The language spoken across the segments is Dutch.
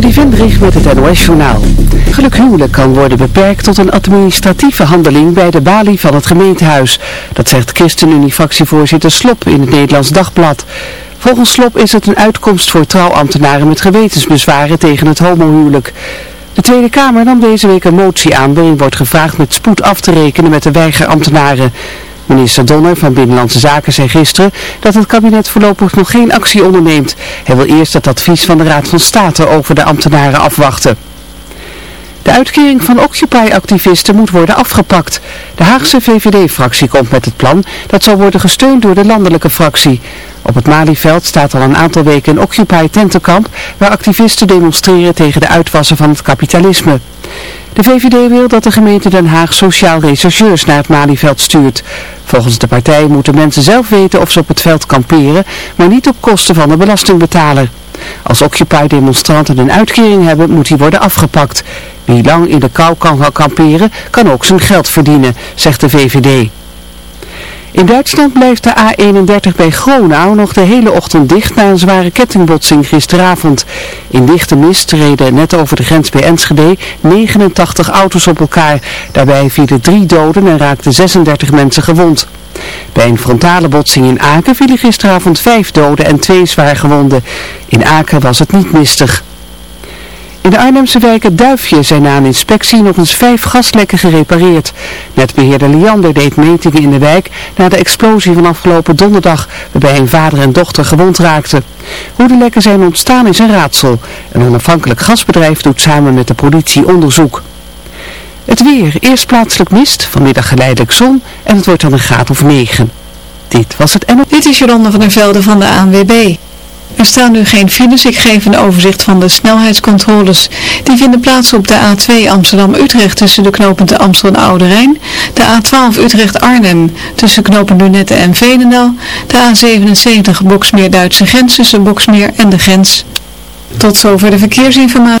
Trudy Vendrich met het NOS-journaal. Geluk huwelijk kan worden beperkt tot een administratieve handeling bij de balie van het gemeentehuis. Dat zegt ChristenUnie-fractievoorzitter Slop in het Nederlands Dagblad. Volgens Slop is het een uitkomst voor trouwambtenaren met gewetensbezwaren tegen het homohuwelijk. De Tweede Kamer nam deze week een motie aan waarin wordt gevraagd met spoed af te rekenen met de weigerambtenaren. Minister Donner van Binnenlandse Zaken zei gisteren dat het kabinet voorlopig nog geen actie onderneemt. Hij wil eerst het advies van de Raad van State over de ambtenaren afwachten. De uitkering van Occupy-activisten moet worden afgepakt. De Haagse VVD-fractie komt met het plan dat zal worden gesteund door de landelijke fractie. Op het Malieveld staat al een aantal weken een Occupy-tentenkamp waar activisten demonstreren tegen de uitwassen van het kapitalisme. De VVD wil dat de gemeente Den Haag sociaal rechercheurs naar het Malieveld stuurt. Volgens de partij moeten mensen zelf weten of ze op het veld kamperen, maar niet op kosten van de belastingbetaler. Als Occupy-demonstranten een uitkering hebben, moet die worden afgepakt. Wie lang in de kou kan kamperen, kan ook zijn geld verdienen, zegt de VVD. In Duitsland blijft de A31 bij Gronau nog de hele ochtend dicht na een zware kettingbotsing gisteravond. In dichte mist reden net over de grens bij Enschede 89 auto's op elkaar. Daarbij vielen drie doden en raakten 36 mensen gewond. Bij een frontale botsing in Aken vielen gisteravond vijf doden en twee zwaar gewonden. In Aken was het niet mistig. In de Arnhemse wijken Duifje zijn na een inspectie nog eens vijf gaslekken gerepareerd. Netbeheerder Liander deed metingen in de wijk na de explosie van afgelopen donderdag, waarbij een vader en dochter gewond raakten. Hoe de lekken zijn ontstaan is een raadsel. Een onafhankelijk gasbedrijf doet samen met de politie onderzoek. Het weer, eerst plaatselijk mist, vanmiddag geleidelijk zon en het wordt dan een graad of 9. Dit was het en... Dit is Jolanda van der Velde van de ANWB. Er staan nu geen files. Ik geef een overzicht van de snelheidscontroles. Die vinden plaats op de A2 Amsterdam-Utrecht tussen de knooppunten Amstel en Oude. De A12 Utrecht-Arnhem tussen knopen Lunette en Veenendaal. De A77 Boksmeer-Duitse grens tussen Boksmeer en de grens. Tot zover de verkeersinformatie.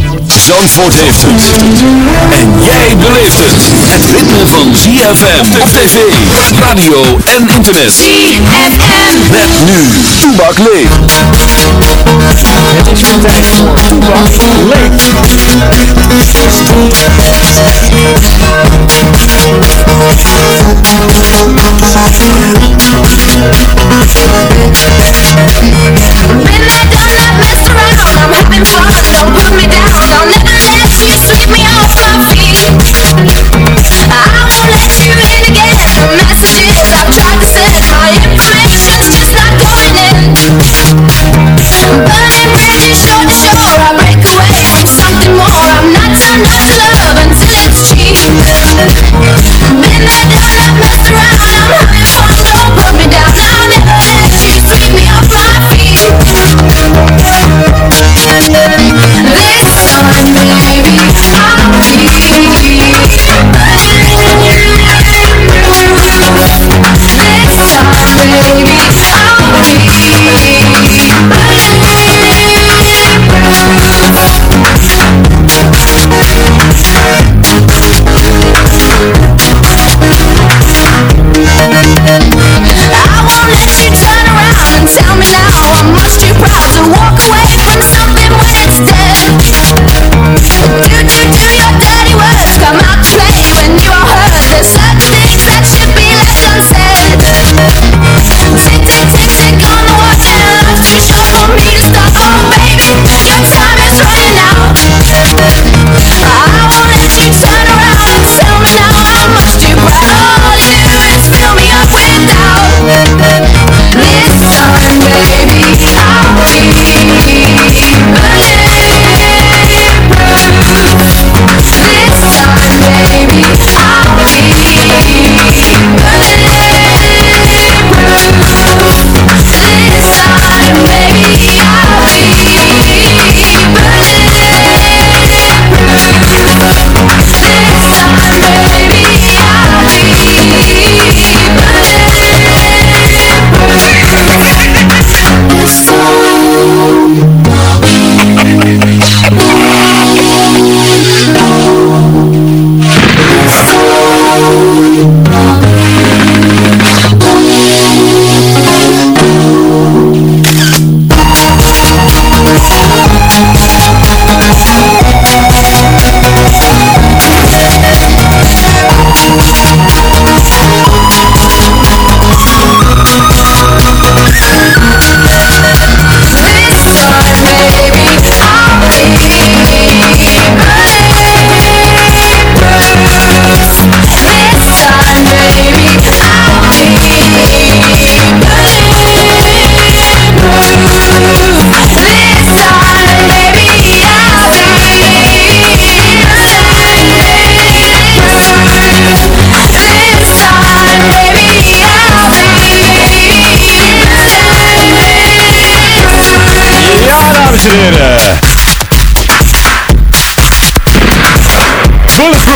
Zandvoort heeft het. En jij beleeft het. Het ritme van ZFM op tv, radio en internet. ZFM. Met nu, Toebak leeft. Het is weer tijd voor Toebak leeft.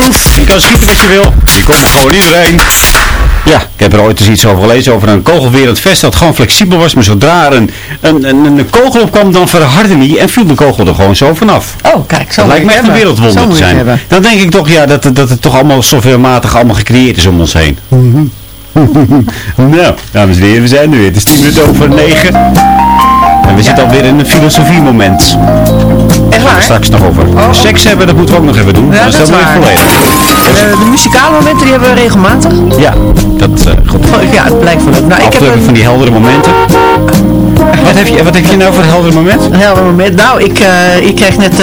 Je kan schieten wat je wil. Je komt er gewoon iedereen. Ja, ik heb er ooit eens iets over gelezen over een kogelwerend vest dat gewoon flexibel was. Maar zodra er een, een, een, een kogel op kwam, dan verhardde die en viel de kogel er gewoon zo vanaf. Oh, kijk, zo Dat lijkt me echt een wereldwonder te zijn. Dan denk ik toch ja, dat, dat het toch allemaal zoveelmatig allemaal gecreëerd is om ons heen. nou, dames en heren, we zijn er weer. Het is 10 minuten over 9. En we zitten alweer in een filosofie moment. Echt waar? straks nog over. Seks hebben, dat moeten we ook nog even doen. Ja, Dan dat is waar. volledig. Eh, de muzikale momenten die hebben we regelmatig. Ja, dat eh goed. Ja, het blijkt leuk. Nou, ik heb een, van die heldere momenten. Wat heb je, wat heb je nou voor een helder moment? een helder moment. Nou, ik, eh, ik kreeg net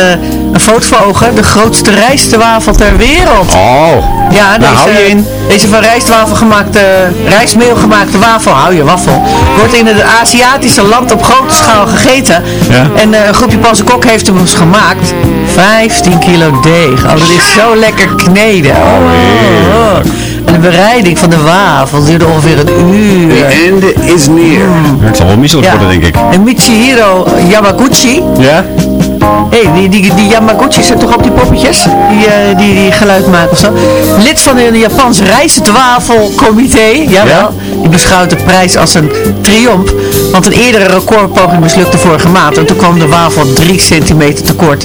een foto voor ogen. De grootste rijstwafel ter wereld. Oh, Ja, daar hou je in. deze van rijstwafel gemaakte, rijstmeel gemaakte wafel, hou je waffel, wordt in het Aziatische land op grote schaal gegeten. Ja. En eh, een groepje Panse Kok heeft hem eens gemaakt. 15 kilo deeg. Oh, dat is zo lekker kneden. Oh, oh. En de bereiding van de wafel duurde ongeveer een uur. einde is neer. Het zal wel misselijk Ja. worden, denk ik. En Michihiro Yamaguchi, Ja? Hé, die, die, die Yamaguchi's zijn toch ook die poppetjes? Die, eh, die, die geluid maken of zo. Lid van de Japans rijstwafelcomité. Jawel. Ja? Beschouwt de prijs als een triomf. Want een eerdere recordpoging mislukte vorige maand. En toen kwam de wafel 3 centimeter tekort.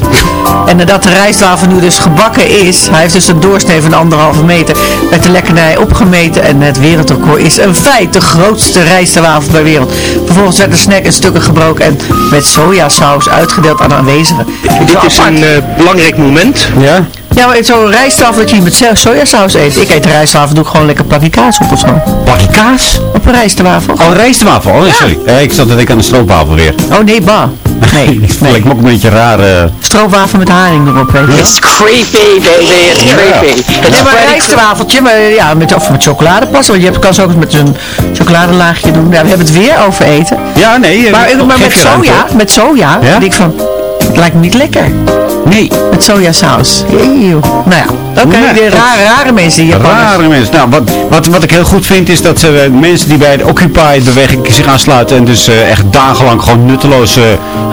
En nadat de rijstwafel nu dus gebakken is. Hij heeft dus een doorsnee van anderhalve meter. Werd de lekkernij opgemeten. En het wereldrecord is een feit. De grootste rijstwafel ter wereld. Vervolgens werd de snack in stukken gebroken. En met sojasaus uitgedeeld aan de aanwezigen. Dit is een eh, belangrijk moment. Ja? Ja, maar zo'n rijstwafel dat je met sojasaus eet. Ik eet een rijstwafel, doe ik gewoon lekker plakje kaas op of zo. Kaas? Op een rijstwafel. Oh, een rijstwafel. Oh, nee, sorry. Eh, ik zat te denken aan de stroopwafel weer. Oh nee, ba. Nee, Dat nee. lijkt me ook een beetje raar. eh. Stroopwafel met haring erop, weet je wel. It's creepy, baby. It's creepy. It's Nee, maar een rijstwafeltje, maar ja, met, of met chocoladepas. Want je hebt, kan ze ook met een chocoladelaagje doen. Ja, we hebben het weer over eten. Ja, nee. eh, Maar, maar met soja, met soja, Ja? denk ik van, het lijkt me niet lekker. Nee. Met sojasaus. Eeuw. Nou ja, oké, Nee, dat- rare, rare mensen die Japanners. Rare mensen. Nou, wat, wat, wat ik heel goed vind is dat ze eh, mensen die bij de Occupy-beweging zich aansluiten en dus eh, echt dagenlang gewoon nutteloos eh,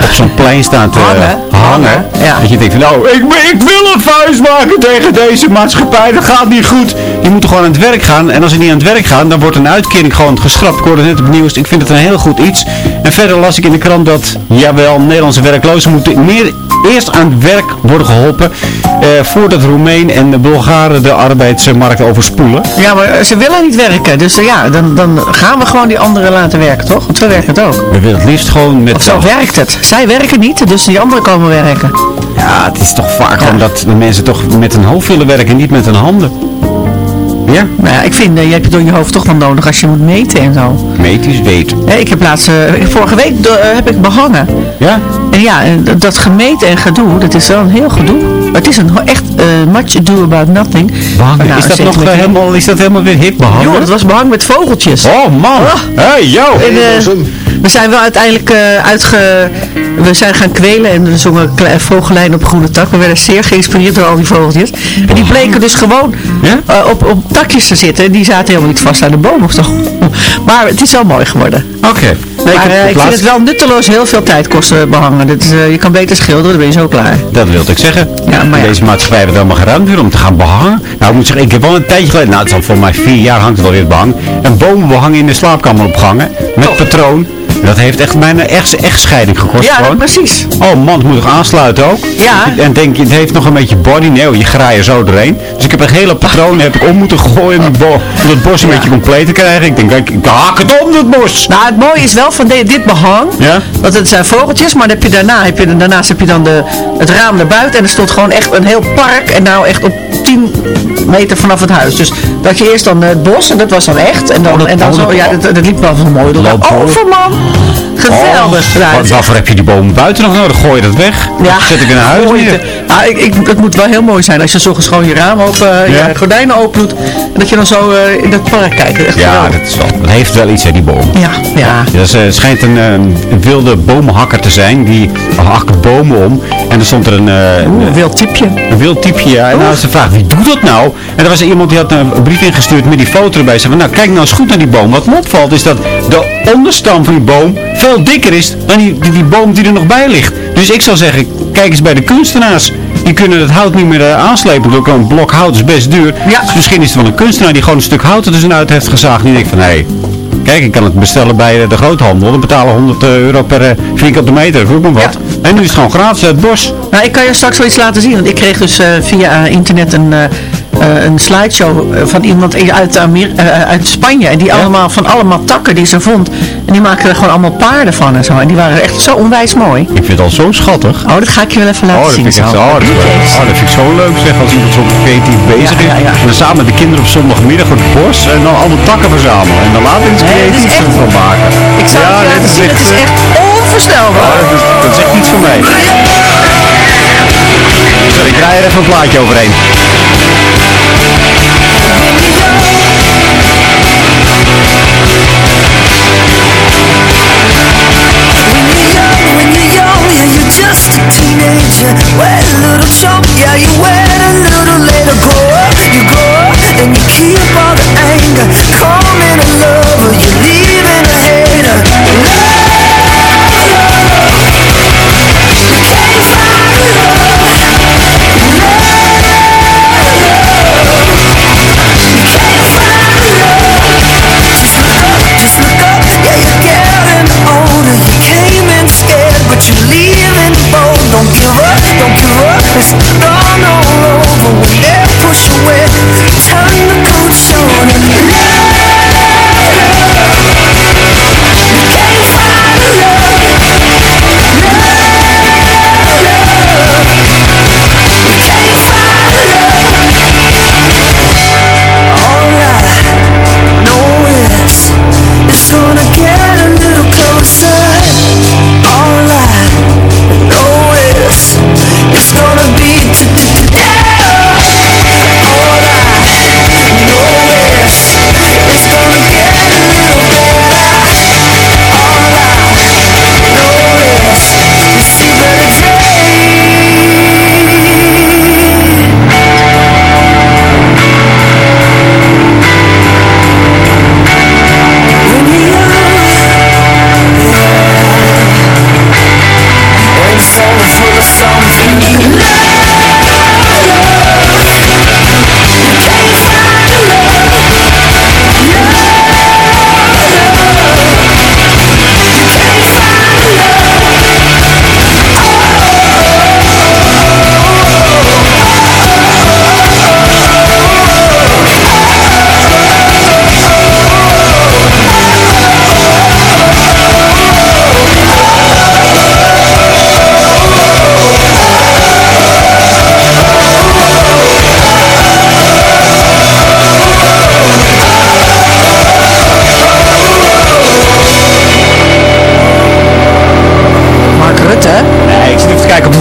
op zo'n plein staan te Hangen. hangen. Ja. Dat je denkt van, nou, ik, ik wil een vuist maken tegen deze maatschappij, dat gaat niet goed. Die moeten gewoon aan het werk gaan en als ze niet aan het werk gaan, dan wordt een uitkering gewoon geschrapt. Ik hoorde net op het nieuws, ik vind het een heel goed iets. En verder las ik in de krant dat, jawel, Nederlandse werklozen moeten meer eerst aan het werk worden geholpen eh, voordat Roemeen en de Bulgaren de arbeidsmarkt overspoelen. Ja, maar ze willen niet werken. Dus eh, ja, dan, dan gaan we gewoon die anderen laten werken, toch? Want zo werkt het ook. We willen het liefst gewoon met... Of zo werkt het. Zij werken niet, dus die anderen komen werken. Ja, het is toch vaak gewoon dat de mensen toch met hun hoofd willen werken, niet met hun handen. Ja? Nou ja, ik vind, eh, je hebt het door je hoofd toch wel nodig als je moet meten en zo. Metisch weten. Hè, ik heb laatst, eh, vorige week eh, heb ik behangen. Ja? En ja, dat- dat gemeten en gedoe, dat is wel een heel gedoe. Maar het is een echt eh, much ado about nothing. Behangen. Nou, is, dat nog met- helemaal, is dat helemaal weer hip behangen? Joh, het was behang met vogeltjes. Oh man! Hey, yo! En, eh, we zijn wel uiteindelijk eh, uitge... We zijn gaan kwelen en we zongen vogelijn op groene tak. We werden zeer geïnspireerd door al die vogeltjes. En die bleken dus gewoon Ja? eh, op, op takjes te zitten. En die zaten helemaal niet vast aan de boom of zo. Maar het is wel mooi geworden. Oké. Nee, maar heb eh, ik vind het wel nutteloos heel veel tijd kosten behangen. Dat is, eh, je kan beter schilderen, dan ben je zo klaar. Dat wilde ik zeggen. Ja, maar ja. Deze maatschappij heeft helemaal geen ruimte meer om te gaan behangen. Nou, ik moet zeggen, ik heb wel een tijdje geleden, nou het is al voor mij vier jaar hangt het alweer het behang, een boom behangen in de slaapkamer opgehangen. Met patroon. Dat heeft echt mijn echt, echtscheiding gekost Ja, gewoon. precies. Oh man, het moet nog aansluiten ook. Ja. En denk je, het heeft nog een beetje body. Nee, oh, je graait er zo doorheen. Dus ik heb een hele patroon heb ik om moeten gooien om, die bo- om het bos een beetje compleet te krijgen. Ik denk, ik, ik haak het om, dat bos. Nou, het mooie is wel van de- dit behang. Ja? Want het zijn vogeltjes, maar dan heb je daarna, heb je, daarnaast heb je dan de, het raam naar buiten. En er stond gewoon echt een heel park. En nou echt op 10 meter vanaf het huis. Dus dat je eerst dan het bos, en dat was dan echt. En dan, Oh, dat- en dan oh, zo, dat- ja, dat, dat liep wel van mooi door. Loopt voor. Over man! Geweldig. Oh, wat- waarvoor heb je die bomen buiten nog nodig? Gooi je dat weg? Ja. Zet ik in een huis neer? er- Ah, ik, ik, het moet wel heel mooi zijn als je zo gewoon je raam open, Ja. je gordijnen open doet. En dat je dan zo eh, in dat park kijkt. Echt Ja, geweldig. dat, is wel, dat heeft wel iets, hè, die boom. ja, ja. Dat is, eh, schijnt een, eh, een wilde boomhakker te zijn. Die hakt bomen om. En er stond er een, eh, een, Oeh, wild typje. een wild typje. Ja. En nou is de vraag, wie doet dat nou? En er was iemand die had een, een brief ingestuurd met die foto erbij. Zei van, nou kijk nou eens goed naar die boom. Wat me opvalt is dat de onderstam van die boom veel veel dikker is dan die, die, die boom die er nog bij ligt. Dus ik zou zeggen, kijk eens bij de kunstenaars. Die kunnen het hout niet meer eh, aanslepen. Ook een blok hout is best duur. Ja. Dus misschien is het wel een kunstenaar die gewoon een stuk hout er tussenuit heeft gezaagd. En die denkt van, hé, hey, kijk, ik kan het bestellen bij eh, de groothandel. Dan betalen 100 euro per eh, vierkante meter. Vroeg me wat. En nu is het gewoon gratis uit het bos. Nou, ik kan je straks wel iets laten zien. Want ik kreeg dus eh, via eh, internet een, eh, eh, een slideshow eh, van iemand uit, eh, uit Spanje. En die allemaal van allemaal takken die ze vond. En die maken er gewoon allemaal paarden van en zo. En die waren echt zo onwijs mooi. Ik vind het al zo schattig. Oh, dat ga ik je wel even laten Oh, dat zien. vind ik, echt, zo. oh, dat, oh, dat vind ik zo leuk zeg, als iemand zo creatief bezig Ja, ja, ja. is. Dan samen met de kinderen op zondagmiddag door het bos en dan allemaal takken verzamelen. En dan later iets Nee, creatiefs echt- van maken. Ik zal het laten zien. Het is echt onvoorstelbaar. Oh, dat, is, dat is echt iets voor mij. Sorry, ik draai er even een plaatje overheen. You're just a teenager. A little yeah, you a little later. Grow up, you grow up, and you keep all the anger. Calling a lover,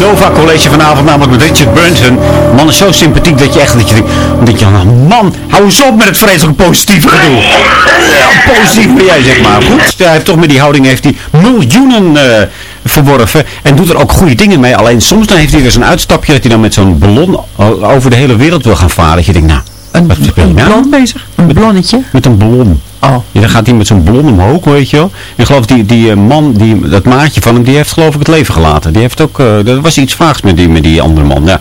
Nova College vanavond, namelijk met Richard Brunson. De man is zo sympathiek dat je echt, dat je denkt, dat je, nou, man, hou eens op met het vreselijk positieve gedoe. Ja, positief ben jij, zeg maar. Goed, hij heeft toch met die houding heeft hij miljoenen eh, verworven en doet er ook goede dingen mee. Alleen soms dan heeft hij weer zo'n uitstapje dat hij dan met zo'n ballon o- over de hele wereld wil gaan varen. Dat je denkt, nou, Een, wat ben je een blond bezig? Een blonnetje. Met een ballon. Oh. Ja, dan gaat hij met zo'n ballon omhoog, weet je wel. En ik geloof die, die eh, man, die, dat maatje van hem, die heeft geloof ik het leven gelaten. Die heeft ook, eh er was iets vaags met die, met die andere man. Ja.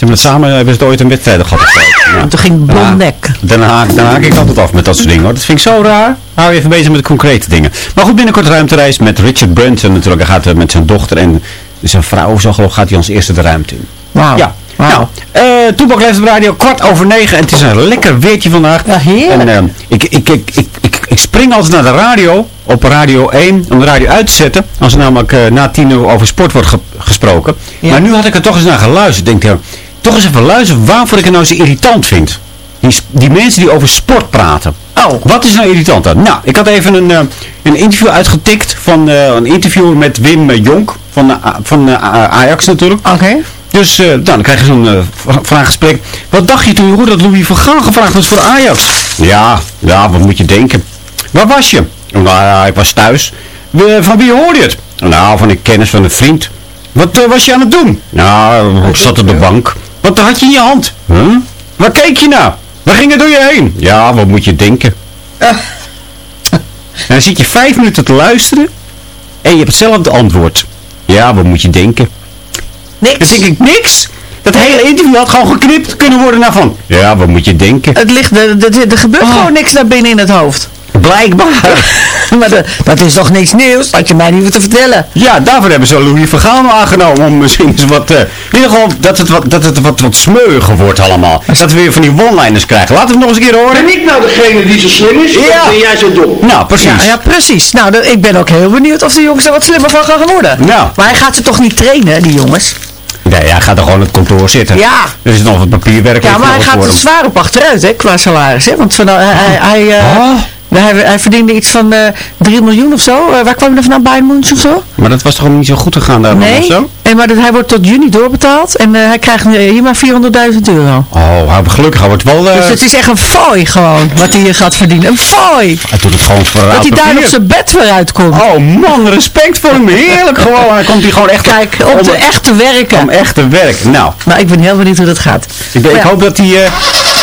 Ze hebben het samen, hebben ze het ooit een wedstrijd gehad. zo. Ja. En toen ging Blondek. Dan haak, dan haak ik altijd af met dat soort dingen hoor. Dat vind ik zo raar. Hou je even bezig met de concrete dingen. Maar goed, binnenkort ruimtereis met Richard Branson natuurlijk. Hij gaat eh, met zijn dochter en zijn vrouw, zo geloof ik, gaat hij als eerste de ruimte in. Wauw. Ja. Wauw. Nou, eh Toepak radio, kwart over negen. En het is een lekker weertje vandaag. Ja, heerlijk. En eh, ik, ik, ik, ik, ik, ik spring altijd naar de radio, op radio 1, om de radio uit te zetten. Als er namelijk eh, na tien uur over sport wordt ge- gesproken. Ja. Maar nu had ik er toch eens naar geluisterd. Denk ik, toch eens even luisteren waarvoor ik het nou zo irritant vind. Die, die mensen die over sport praten. Oh. Wat is nou irritant aan? Nou, ik had even een, eh, een interview uitgetikt van eh, een interview met Wim eh, Jonk van, eh, van eh, Ajax natuurlijk. Oké. Dus eh, nou, dan krijg je zo'n eh, vraaggesprek. Wat dacht je toen je hoorde dat Louis van Gaal gevraagd was voor Ajax? Ja, ja, wat moet je denken? Waar was je? Nou ja, ik was thuis. Van wie hoorde je het? Nou, van een kennis van een vriend. Wat eh, was je aan het doen? Nou, ik zat op de bank. Wat had je in je hand? Huh? Waar keek je naar? Waar ging het door je heen? Ja, wat moet je denken? En dan zit je vijf minuten te luisteren. En je hebt hetzelfde antwoord. Ja, wat moet je denken? Niks. Denk ik, niks. Dat hele interview had gewoon geknipt kunnen worden naar van. Ja, wat moet je denken? Het ligt, er, er, er gebeurt Oh. gewoon niks naar binnen in het hoofd. Blijkbaar. maar de- dat is toch niks nieuws, wat je mij niet hoeft te vertellen. Ja, daarvoor hebben ze Louis Vergaal aangenomen om misschien eens wat... eh, in ieder geval dat het wat, dat het wat, wat smeuiger wordt allemaal. Dat we weer van die one-liners krijgen. Laten we het nog eens een keer horen. Ben ik nou degene die zo slim is? Ja. Of ben jij zo dom? Nou, precies. Ja, ja, precies. Nou, ik ben ook heel benieuwd of de jongens er wat slimmer van gaan worden. Nou. Maar hij gaat ze toch niet trainen, die jongens? Nee, hij gaat er gewoon het kantoor zitten. Ja. Er is nog wat papierwerk. Ja, maar hij gaat er zwaar op achteruit, hè, qua salaris. Hè? Want van, hij, hij, hij, eh. Hij, hij verdiende iets van eh 3 miljoen of zo. Eh, waar kwam hij vandaan? Bayern München of zo? Maar dat was toch niet zo goed gegaan daar of Nee. zo? En, maar dat, hij wordt tot juni doorbetaald. En eh, hij krijgt eh, hier maar 400.000 euro. Oh, hij, gelukkig, hij wordt wel... eh, Dus het is echt een fooi gewoon, wat hij hier gaat verdienen. Een fooi! Hij doet het gewoon voor Dat hij daar op zijn bed weer uitkomt. Oh man, respect voor hem. Heerlijk gewoon. Dan komt hij gewoon echt... Kijk, om om, te echt te werken. om echt te werken. Nou, Maar ik ben heel benieuwd hoe dat gaat. ik, ben- ik hoop dat hij...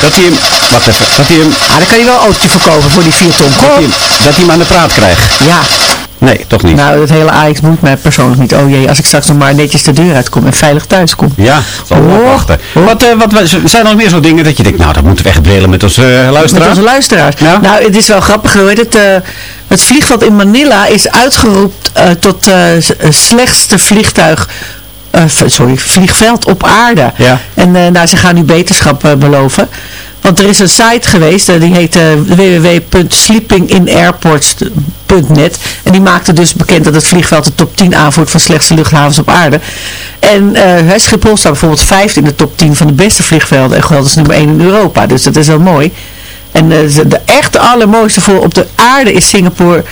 dat hij hem... Wacht even. Dat hij hem... ah, dan kan hij wel een autootje verkopen voor die 4 ton. Dat hij, hem, dat hij hem aan de praat krijgt. Ja, Nee, toch niet. nou, het hele Ajax moet mij persoonlijk niet. Oh jee, als ik straks nog maar netjes de deur uitkom en veilig thuis kom. Ja, zal Oh. wachten. Wat, eh, wat, wat- zijn er nog meer zo'n dingen dat je denkt, nou, dat moeten we echt delen met onze eh, Met luisteraars? onze luisteraars. Ja? Nou, het is wel grappig. Heet het? eh, het vliegveld in Manila is uitgeroepen tot eh, slechtste vliegtuig. Eh, sorry, vliegveld op aarde. Ja. En eh, nou, ze gaan nu beterschap eh, beloven. Want er is een site geweest, die heet www.sleepinginairports.net. En die maakte dus bekend dat het vliegveld de top 10 aanvoert van slechtste luchthavens op aarde. En Schiphol staat bijvoorbeeld vijfde in de top 10 van de beste vliegvelden. En geldt als nummer 1 in Europa. Dus dat is wel mooi. En de, de echt allermooiste voor op de aarde is Singapore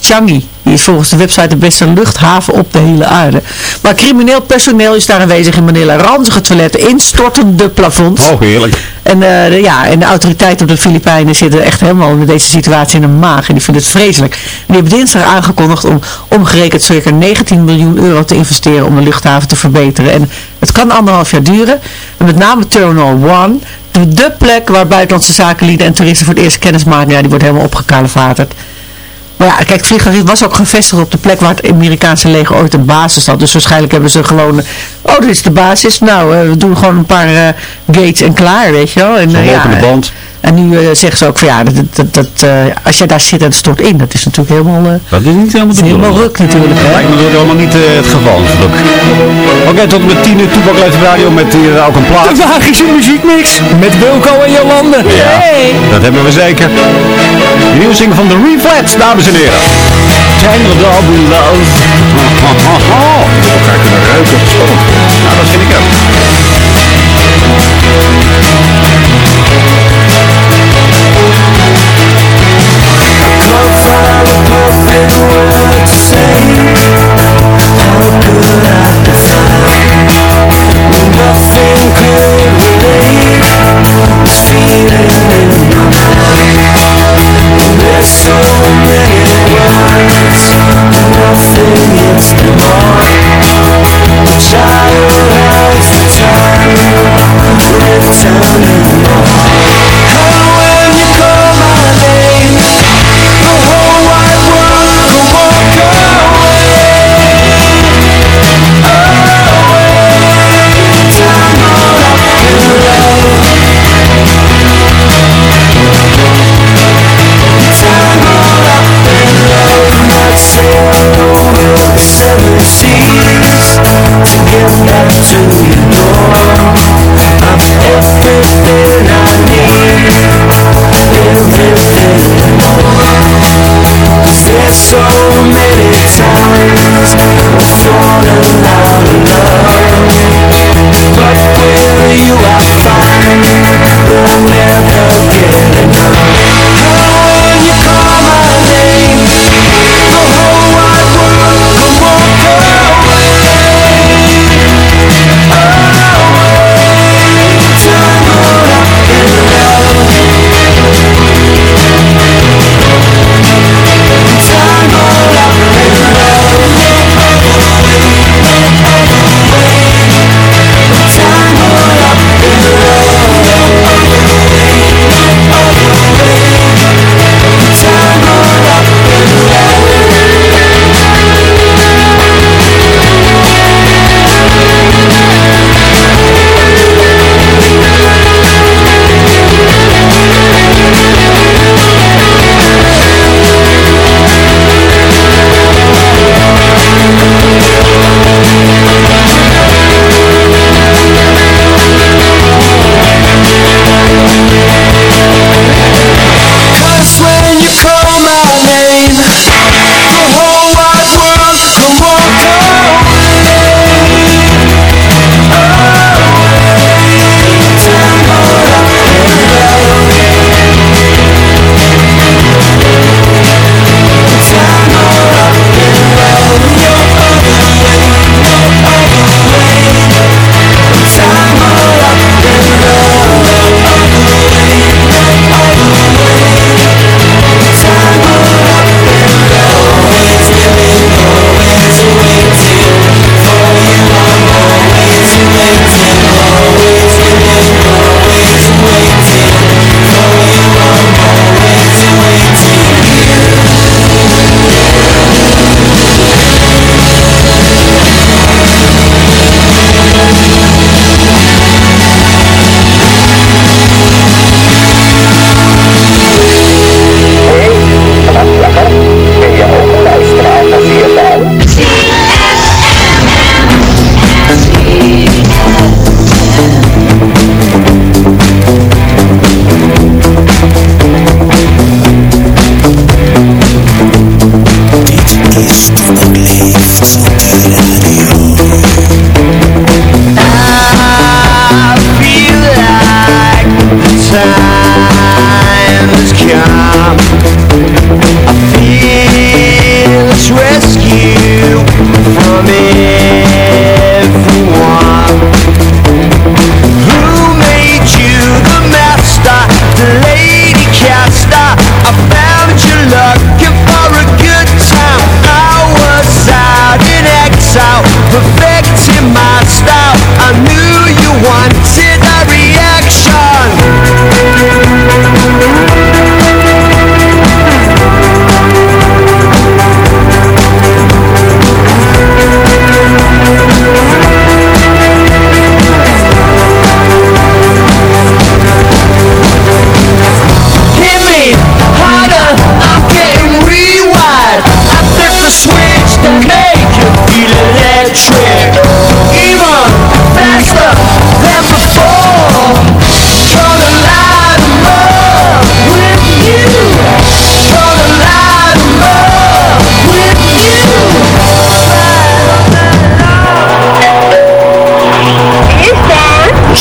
Changi. Die is volgens de website de beste luchthaven op de hele aarde. Maar crimineel personeel is daar aanwezig in Manila. Ranzige toiletten, instortende plafonds. Oh, heerlijk. En, eh, de, ja, en de autoriteiten op de Filipijnen zitten echt helemaal met deze situatie in de maag. En die vinden het vreselijk. En die hebben dinsdag aangekondigd om omgerekend circa 19 miljoen euro te investeren om de luchthaven te verbeteren. En het kan anderhalf jaar duren. En met name Terminal 1, de, de plek waar buitenlandse zakenlieden en toeristen voor het eerst kennis maken. Ja, die wordt helemaal opgekalevaterd. Maar ja, kijk, het vliegtuig was ook gevestigd op de plek waar het Amerikaanse leger ooit een basis had. Dus waarschijnlijk hebben ze gewoon, oh, dit is de basis. Nou, eh, we doen gewoon een paar eh, gates en klaar, weet je wel. En, Zo'n eh, ja, band. En nu eh, zeggen ze ook van ja, dat, dat, dat, eh, als je daar zit en het stort in, dat is natuurlijk helemaal, eh, Dat is niet helemaal dat helemaal ruk natuurlijk. Hè? Lijkt me dat allemaal niet het geval, gelukkig. Oké, tot met 10 uur Toepak op Radio met hier ook een plaat. De magische muziekmix met Wilco en Jolande. Ja, dat hebben we zeker. De nieuwe single van The Reflex, dames en heren. Tangled Up in Love. Elkaar kunnen ruiken. Spannend. Nou, dat vind ik ook. so many words Nothing is more child has the time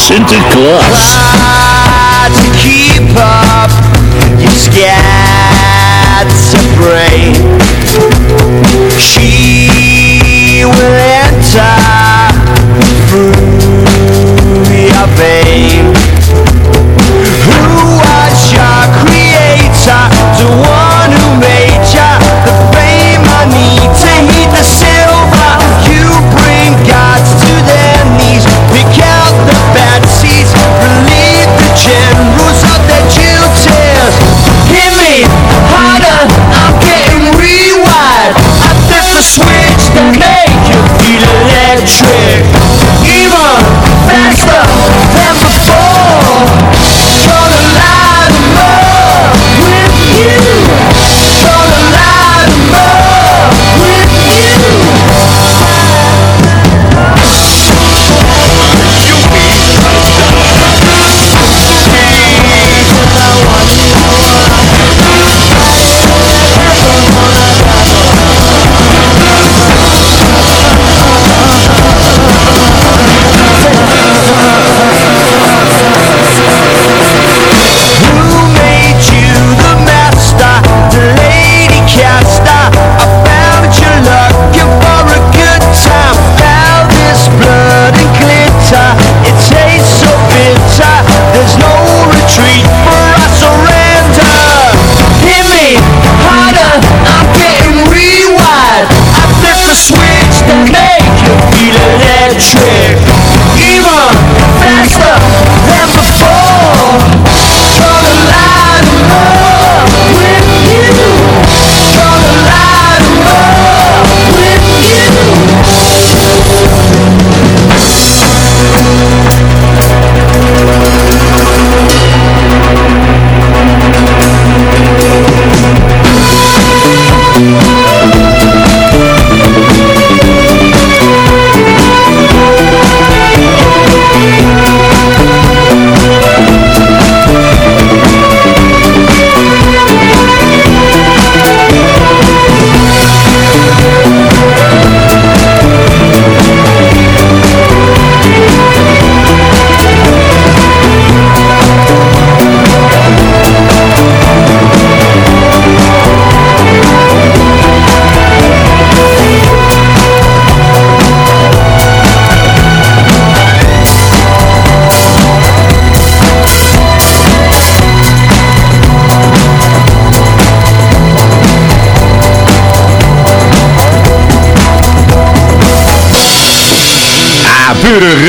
you. Sinterklaas.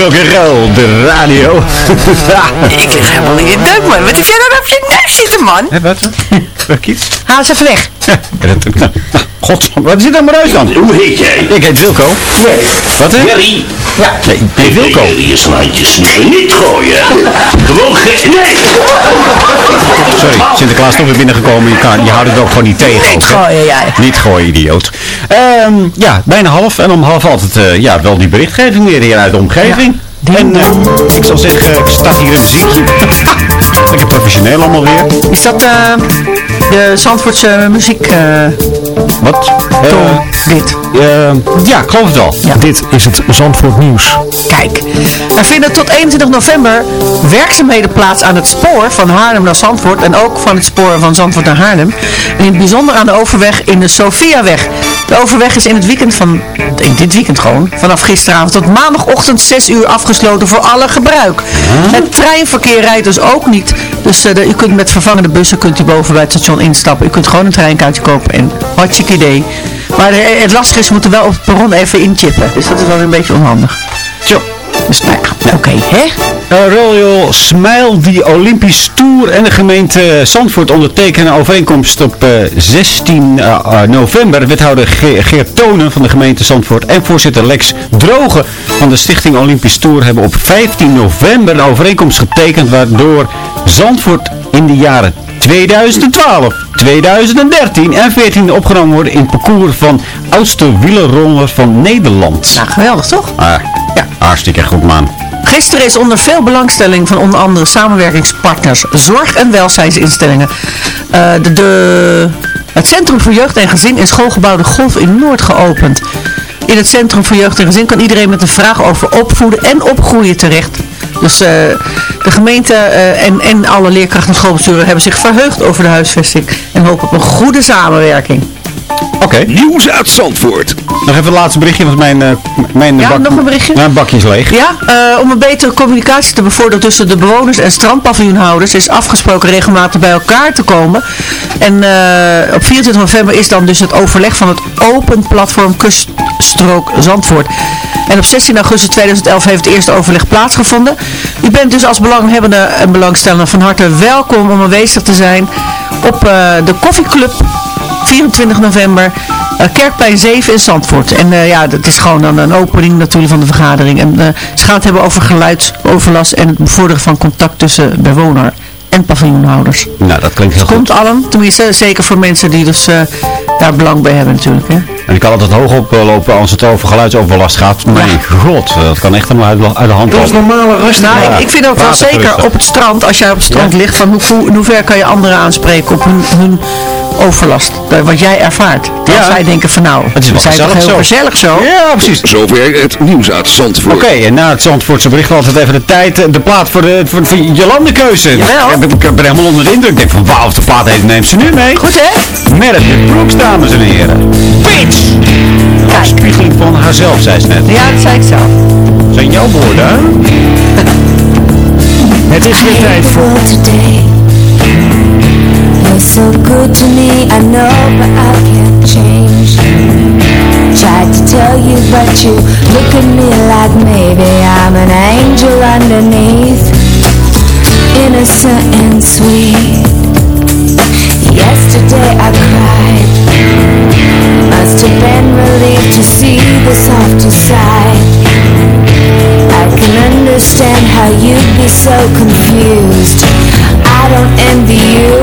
Rock'n'roll, de radio. Ik lig helemaal in je duik, man. Wat heb jij dan op je nek zitten, man? Hé, wat? Welk iets? Haal eens even weg. Ja, dat, nou, God, wat is dit nou maar uit dan? Hoe heet jij? Ik heet Wilco. Nee. Wat, hè? Jerry. Ja, nee, ik ben Wilco. Jerry is. Niet gooien. Gewoon ge... Nee. Sinterklaas toch weer binnengekomen. Je, kan, je houdt het ook gewoon niet tegen. Niet gooien, jij. Niet gooien, idioot. Ehm, ja, bijna half. En om half altijd, eh, ja, wel die berichtgeving weer hier uit de omgeving. En eh, ik zal zeggen, ik sta hier een muziekje. Lekker professioneel allemaal weer. Is dat eh, de Zandvoortse muziek? Eh, Wat? Tom, dit. Eh, ja, ik geloof het wel. Dit is het Zandvoort Nieuws. Kijk, er vinden tot 21 november werkzaamheden plaats aan het spoor van Haarlem naar Zandvoort en ook van het spoor van Zandvoort naar Haarlem. En in het bijzonder aan de overweg in de Sofiaweg. De overweg is in het weekend van, in dit weekend gewoon, vanaf gisteravond tot maandagochtend 6 uur afgesloten voor alle gebruik. Het treinverkeer rijdt dus ook niet. Dus de- u kunt met vervangende bussen kunt u boven bij het station instappen. U kunt gewoon een treinkaartje kopen en hartstikke idee. Maar het lastige is, we moeten wel op het perron even inchippen. Dus dat is wel een beetje onhandig. Zo. Dus nou ja, oké, hè? Eh, Royal Smile, die Olympisch Tour en de gemeente Zandvoort ondertekenen een overeenkomst op eh, 16 eh, eh, november. Wethouder Ge Geert Tonen van de gemeente Zandvoort en voorzitter Lex Drogen van de Stichting Olympisch Tour hebben op 15 november een overeenkomst getekend waardoor Zandvoort in de jaren 2012, 2013 en 14 opgenomen worden in het parcours van oudste wielerronner van Nederland. Nou, geweldig toch? Ah, ja, hartstikke goed man. Gisteren is onder veel belangstelling van onder andere samenwerkingspartners, zorg- en welzijnsinstellingen, eh, de, het Centrum voor Jeugd en Gezin in schoolgebouw De Golf in Noord geopend. In het Centrum voor Jeugd en Gezin kan iedereen met een vraag over opvoeden en opgroeien terecht. Dus eh, de gemeente eh, en, en alle leerkrachten en schoolbesturen hebben zich verheugd over de huisvesting en hopen op een goede samenwerking. Oké. Nieuws uit Zandvoort. Nog even het laatste berichtje, want mijn, eh, mijn, Ja, bak- nog een berichtje? mijn bakje is leeg. Ja, eh, om een betere communicatie te bevorderen tussen de bewoners en strandpaviljoenhouders is afgesproken regelmatig bij elkaar te komen. En eh, op 24 november is dan dus het overleg van het Open Platform Kuststrook Zandvoort. En op 16 augustus 2011 heeft het eerste overleg plaatsgevonden. U bent dus als belanghebbende en belangstellende van harte welkom om aanwezig te zijn op eh, de koffieclub 24 november, eh, Kerkplein 7 in Zandvoort. En eh, ja, dat is gewoon dan een opening natuurlijk van de vergadering. En eh, ze gaan het hebben over geluidsoverlast en het bevorderen van contact tussen bewoner en paviljoenhouders. Nou, dat klinkt heel Het goed. komt allen, tenminste zeker voor mensen die dus eh, daar belang bij hebben natuurlijk. Hè. En ik kan altijd hoog oplopen als het over geluidsoverlast gaat. Mijn god, eh, dat kan echt helemaal uit, de- uit de hand lopen. normale rustig. Nou, Ja, ik, ik vind ook wel zeker op het strand, als jij op het strand ligt, van hoe, hoe, hoever kan je anderen aanspreken op hun, hun overlast, eh, wat jij ervaart. Dat Ja. zij denken van nou, Het is wel we zijn toch gezellig heel zo. gezellig zo. Ja, precies. Zover het nieuws uit Zandvoort. Oké, en na het Zandvoortse bericht altijd even de tijd, eh, de plaat voor de, voor, voor Jolande keuze. Jawel. Ik, ben- ik ben helemaal onder de indruk. Ik denk van wauw, of de plaat heeft, neemt ze nu mee. Goed hè? Meredith Brooks, dames en heren. Bitch! Een spiegeling van haarzelf, zei ze net. Ja, dat zei ik zelf. Zijn jouw woorden, hè? Het is weer tijd voor... You're so good to me, I know, but I can't change. Tried to tell you, but you look at me like maybe I'm an angel underneath, innocent and sweet. Yesterday I cried, must have been relieved to see the softer side. I can understand how you'd be so confused. I don't envy you.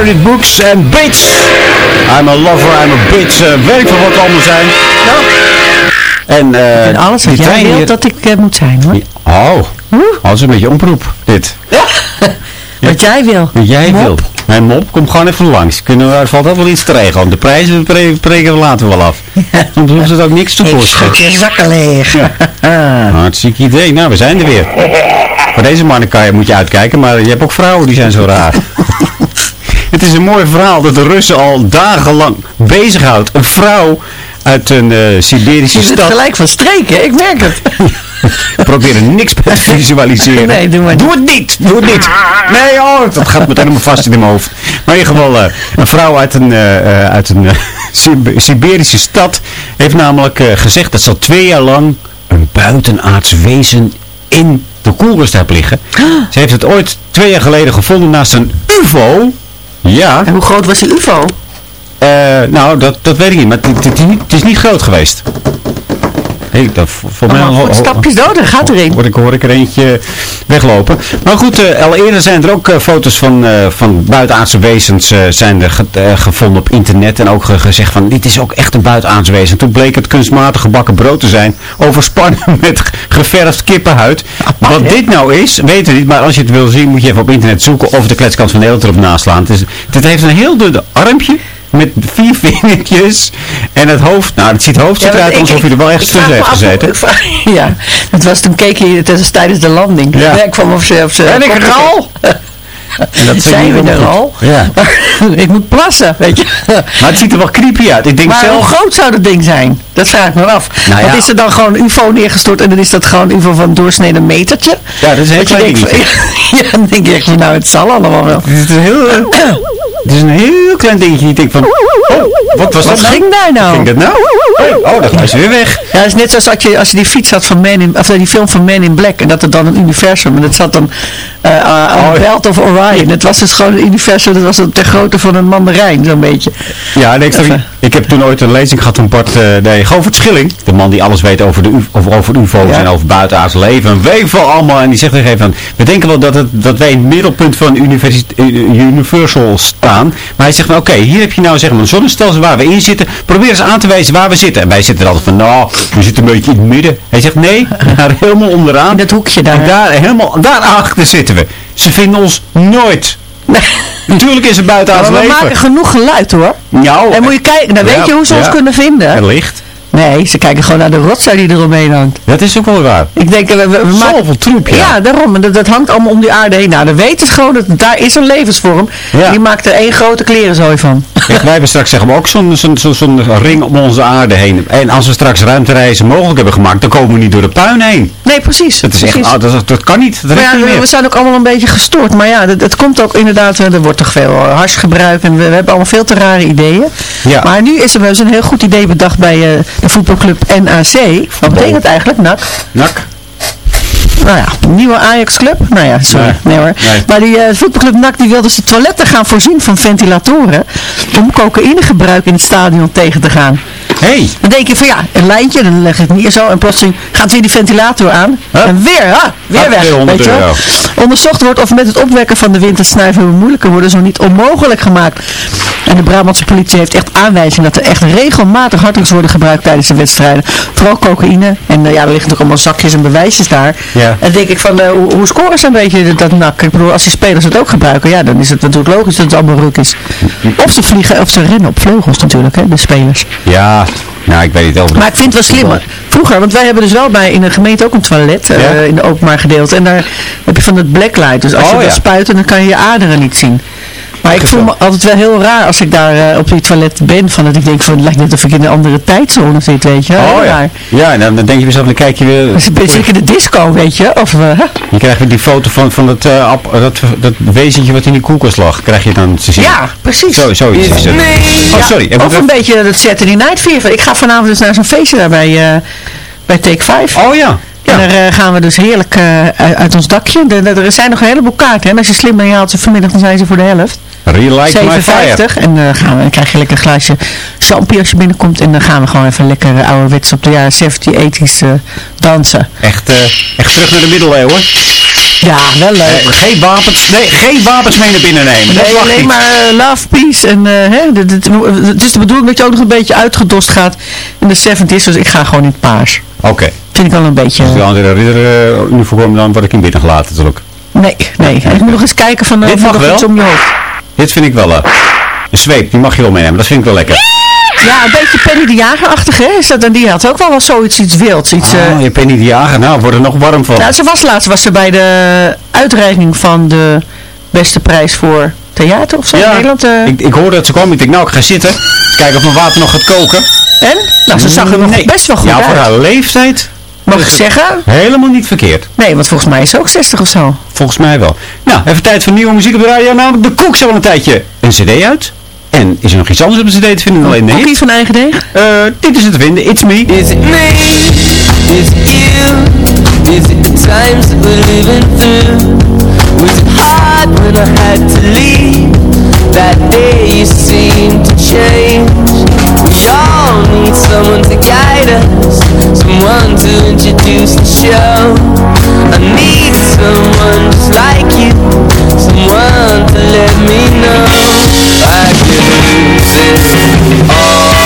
Meredith Brooks en Bitch. I'm a lover, I'm a bitch. Uh, werk van wat allemaal zijn. En, eh En alles wat jij wilt hier- dat ik eh, moet zijn hoor. Oh, dat is een beetje omproep, dit. Wat jij wil. Wat jij wil. Mijn mop, kom gewoon even langs. Kunnen we, er valt altijd wel iets te regelen. De prijzen pre- spreken we later wel af. Soms hoeft het ook niks te Ik kosten. schud je zakken leeg. Hartstikke idee. Nou, we zijn er weer. Voor deze mannen kan je, moet je uitkijken, maar je hebt ook vrouwen die zijn zo raar. Het is een mooi verhaal dat de Russen al dagenlang bezighoudt. Een vrouw uit een eh, Siberische Je stad. gelijk van streken, ik merk het. Probeer er niks te visualiseren. Nee, doe maar niet. Doe het niet. Doe het niet. Nee, oh, dat gaat meteen helemaal vast in mijn hoofd. Maar in ieder geval, eh, een vrouw uit een, eh, uit een Sib- Siberische stad heeft namelijk gezegd dat ze al twee jaar lang een buitenaards wezen in de koelkast heeft liggen. Ze heeft het ooit twee jaar geleden gevonden naast een ufo. Ja. En hoe groot was die ufo? Eh, nou, dat, dat weet ik niet, maar het, is niet groot geweest. Hey, dat, voor mij Allemaal ho- ho- voetstapjes dood, er gaat erin. Hoor ik, hoor ik er eentje weglopen. Maar goed, eh, al eerder zijn er ook eh, foto's van, eh, van buitenaardse wezens zijn er ge- gevonden op internet. En ook ge- gezegd van, dit is ook echt een buitenaards wezen. Toen bleek het kunstmatig gebakken brood te zijn. Overspannen met ge- geverfd kippenhuid. Wat dit nou is, weten we niet. Maar als je het wil zien, moet je even op internet zoeken. Of de kletskant van Nederland erop naslaan. Dit heeft een heel dun armpje. Met vier vingertjes. En het hoofd, nou het ziet het hoofd ziet Ja, eruit ik- alsof hij er wel echt tussen heeft gezeten. vraag- Ja, het was toen keek je tijdens, tijdens de landing. Ja. Ja. ik kwam op ze op ze. Ben ik er al? En dat Zijn we er al? Ja. ik moet plassen, weet je. Maar het ziet er wel creepy uit. Ik denk Maar hoe groot zou dat ding zijn? Dat vraag ik me af. Nou ja. Want is er dan gewoon een ufo neergestort en dan is dat gewoon een ufo van doorsneden metertje? Ja, dat is een heel Dat je klein Ja, dan denk je echt van, nou het zal allemaal wel. Het is heel, het is een heel klein dingetje. Ik denk van, oh, wat was Wat dat nou? ging daar nou? Wat ging dat nou? Oh, oh, gaan ze weer weg. Ja, het is net zoals als je, als je die fiets had van Man in, of die film van Man in Black en dat er dan een universum en dat zat dan eh uh, aan Oh. Belt of Orion. Het was dus gewoon een universum, dat was dan ter grootte van een mandarijn, zo'n beetje. Ja, nee, ik, ik heb toen ooit een lezing gehad van Bart, eh nee, Govert Schilling. De man die alles weet over, de over, over UFO's Ja. en over buitenaards leven. En weet veel allemaal. En die zegt er even van, we denken wel dat, het, dat wij in het middelpunt van eh, Universal staan. Maar hij zegt van, oké, hier heb je nou zeg maar een zonnestelsel waar we in zitten. Probeer eens aan te wijzen waar we zitten. En wij zitten er altijd van, nou, we zitten een beetje in het midden. Hij zegt, nee, daar helemaal onderaan. In dat hoekje daar. En daar, helemaal, daarachter zitten we. Ze vinden ons nooit. Natuurlijk is er buitenaards Maar we leven. maken genoeg geluid hoor. Nou, En moet je kijken, dan weet ja, je hoe ze ons kunnen vinden. Er ligt. Nee, ze kijken gewoon naar de rotzooi die eromheen hangt. Dat is ook wel waar. Ik denk, we, we, we maken... Zoveel troep, ja. Ja, daarom. Dat, dat hangt allemaal om die aarde heen. Nou, dan weten ze gewoon dat daar is een levensvorm. Ja. Die maakt er één grote klerenzooi van. Kijk, wij hebben straks zeg maar, ook zo'n ring om onze aarde heen. En als we straks ruimtereizen mogelijk hebben gemaakt, dan komen we niet door de puin heen. Nee, precies. Dat is echt, precies. ah, dat, dat kan niet. Dat Maar redt ja, niet we, meer. we zijn ook allemaal een beetje gestoord. Maar ja, dat, het komt ook inderdaad, er wordt toch veel eh, harsgebruik en we, we hebben allemaal veel te rare ideeën. Ja. Maar nu is er wel eens een heel goed idee bedacht bij eh, de voetbalclub NAC. Wat betekent het eigenlijk, NAC? Nak. Nou ja, nieuwe Ajax-club. Nou ja, sorry. Nee. Nee, hoor. Nee. Maar die eh, voetbalclub NAC die wil dus de toiletten gaan voorzien van ventilatoren. Om cocaïnegebruik in het stadion tegen te gaan. Hey. Dan denk je van ja, een lijntje, dan leg je het neer zo en plotseling gaat weer die ventilator aan. Hup. En weer, ha, weer Hup, weg. 200 weet je wel. Onderzocht wordt of met het opwekken van de wintersnuiven moeilijker worden zo niet onmogelijk gemaakt. En de Brabantse politie heeft echt aanwijzing dat er echt regelmatig harddrugs worden gebruikt tijdens de wedstrijden. Vooral cocaïne. En eh, ja, er liggen natuurlijk allemaal zakjes en bewijsjes daar. En dan denk ik van, eh, hoe, hoe scoren ze een beetje dat nak? Ik bedoel, als die spelers het ook gebruiken, ja, dan is het natuurlijk logisch dat het allemaal ruk is. Of ze vliegen, of ze rennen op vleugels natuurlijk, hè, de spelers. Ja, nou ik weet niet over. Maar ik vind het wel slimmer. Vroeger, want wij hebben dus wel bij in de gemeente ook een toilet, eh, in de openbaar gedeelte. En daar heb je van het blacklight. Dus als Oh, je dat ja. spuit, dan kan je je aderen niet zien. Maar ik voel me altijd wel heel raar als ik daar eh, op die toilet ben. Van dat ik denk van, het lijkt net of ik in een andere tijdzone zit, weet je. Oh ja. raar. Ja, en dan, dan denk je jezelf, dan kijk je weer. Dus ben zeker in de disco, weet je. Of, hè? Je krijgt weer die foto van, van dat, ap- dat, dat wezentje wat in die koelkast lag. Krijg je dan te zien. ja, precies. Zo, zoiets is het. Oh, sorry. Of een beetje het Saturday Night Fever. Ik ga vanavond dus naar zo'n feestje daar bij, bij Take 5. Oh ja. En daar gaan we dus heerlijk uit, uit ons dakje. De- de- er zijn nog een heleboel kaarten. hè. En als je slim ben je haalt ze vanmiddag, dan zijn ze voor de helft. Relight my fire. 7,50. En eh, gaan we, dan krijg je lekker een glaasje champie als je binnenkomt. En dan gaan we gewoon even lekker uh, ouderwets op de jaren 70, 80's eh, dansen. Echt, eh, echt terug naar de middeleeuwen. Ja, wel leuk. Eh, geen wapens, nee, geen wapens mee naar binnen nemen. Nee, alleen niet. maar eh, love, peace en eh, hè, het is de bedoeling dat je ook nog een beetje uitgedost gaat in de 70s, dus ik ga gewoon in het paars. Oké. Vind ik wel een beetje... Als de andere ridder uh, uniform, dan word ik in binnen gelaten natuurlijk. Nee, nee. Ik moet nog eens kijken van... eh, Dit mag wel. iets om je hoofd. Dit vind ik wel leuk. Een zweep, die mag je wel meenemen. Dat vind ik wel lekker. Ja, een beetje Penny de Jager-achtig, hè? Is dat, en die had ook wel wel zoiets iets wilds. Iets, eh, Oh, je niet de jager. Nou, wordt er nog warm van. nou, ze was laatst was ze bij de uitreiking van de beste prijs voor theater of zo in Nederland. eh. ik, ik hoorde dat ze kwam. Ik denk, nou, ik ga zitten. Kijken of mijn water nog gaat koken. En? Nou, ze zag er nog Nee. best wel goed Ja, uit. voor haar leeftijd. Mag ik het zeggen? Helemaal niet verkeerd. Nee, want volgens mij is ze ook 60 of zo. Volgens mij wel. Nou, even tijd voor nieuwe muziek op de radio. Namelijk de Koeks al een tijdje een cd uit. En is er nog iets anders op de cd te vinden? Alleen Ook nee. iets van eigen deeg? Eh, dit is het te vinden. It's me. Is it me? Is it you? Is it the times that we're living through? Was it hard when I had to leave? That day you seemed to change We all need someone to guide us Someone to introduce the show. I need someone just like you. Someone to let me know I can lose it all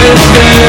that we're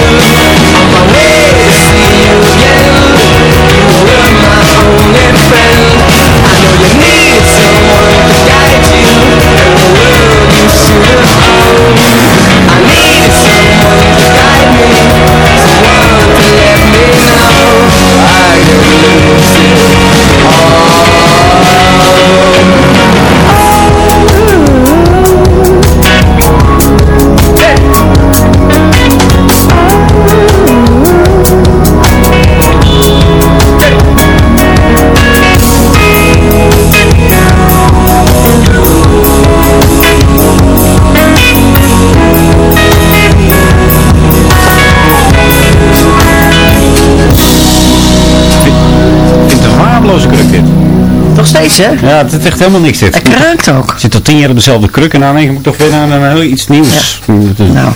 Hè? Ja, het is echt helemaal niks dit. Hij kraakt ook. Ik zit al tien jaar op dezelfde kruk en dan denk ik moet toch weer naar, naar heel iets nieuws. Nou,